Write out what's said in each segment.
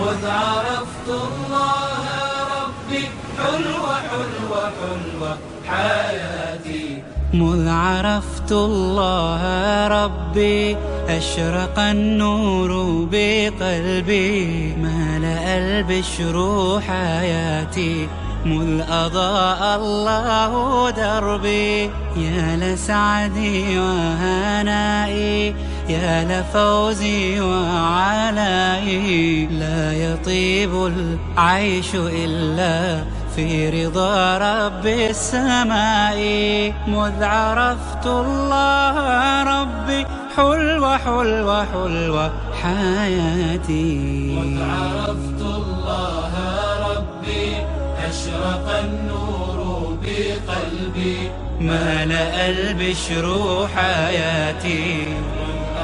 مذ عرفت الله ربي حلوة حلوة حلوة حياتي. مذ عرفت الله ربي أشرق النور بقلبي ملأ البشر حياتي. مذ أضاء الله دربي يا لسعدي وهنائي يا لفوزي وعلائي. لا يطيب العيش إلا في رضا رب السماء. مذ عرفت الله ربي حلوة حلوة حلوة حياتي. مذ عرفت الله أشرق النور بقلبي ملأ البشر حياتي.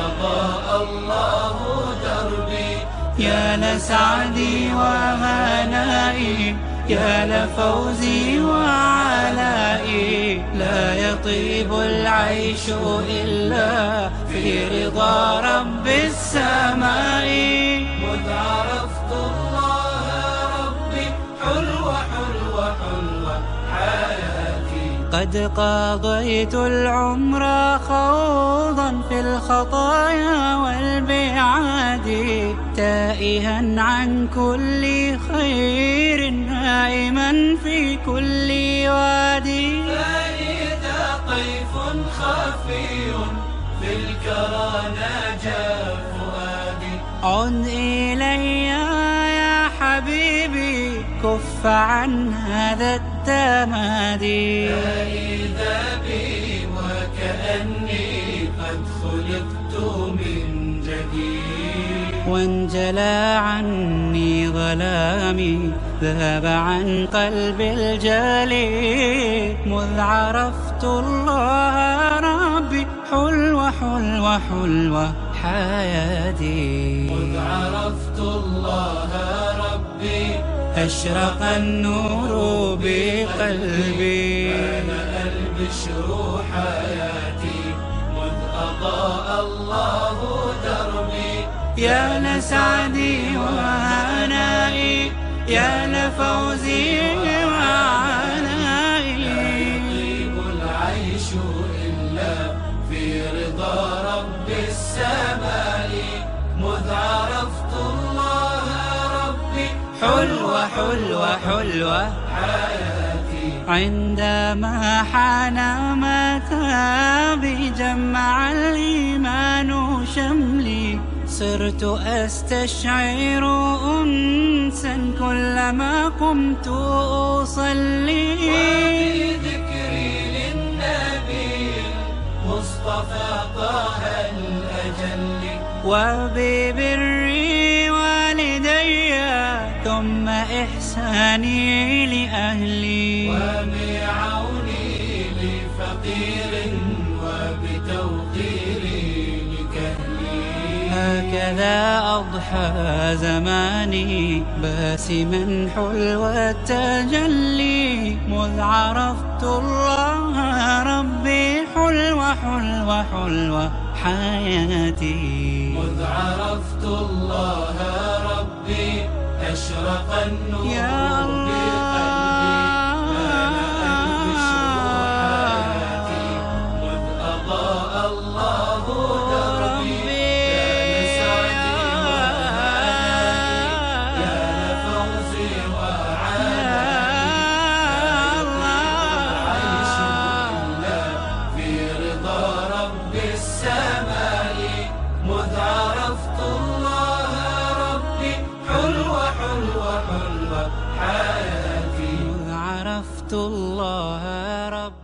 أضاء الله دربي. يا لسعدي وهنائي يا لفوزي وعلائي. لا يطيب العيش إلا في رضا رب السماء. مذ قد قضيت العمر خوضا في الخطايا والبعاد تائها عن كل خير هائما في كل وادي فإذا طيف خفي في الكرى ناجى فؤادي. عد إلي يا حبيبي كف عن هذا التمادي. وانجلى عني ظلامي ذهب عن قلبي الجلي. مذ عرفت الله ربي حلوة حلوة حلوة حياتي. مذ عرفت الله ربي أشرق النور بقلبي. ملأ البشر حياتي. مذ أضاء الله يا لسعدي وهنائي يا لفوزي وعنائي يطيب العيش إلا في رضا رب السماء. مذ عرفت الله ربي حلوة حلوة حلوة. حياتي. عندما حان متى جمع الإيمان شملي. صرت أستشعر أنسا كلما قمت أصلي. وبذكري للنبي المصطفى طه الأجل. وببر والدي ثم إحساني لأهلي. وبعوني لفقير هكذا أضحى زماني باسما حلو التجلي. مذ عرفت الله ربي حلوة حلوة حلوة حياتي. مذ عرفت الله ربي أشرق النور. يا بقلبي الله رب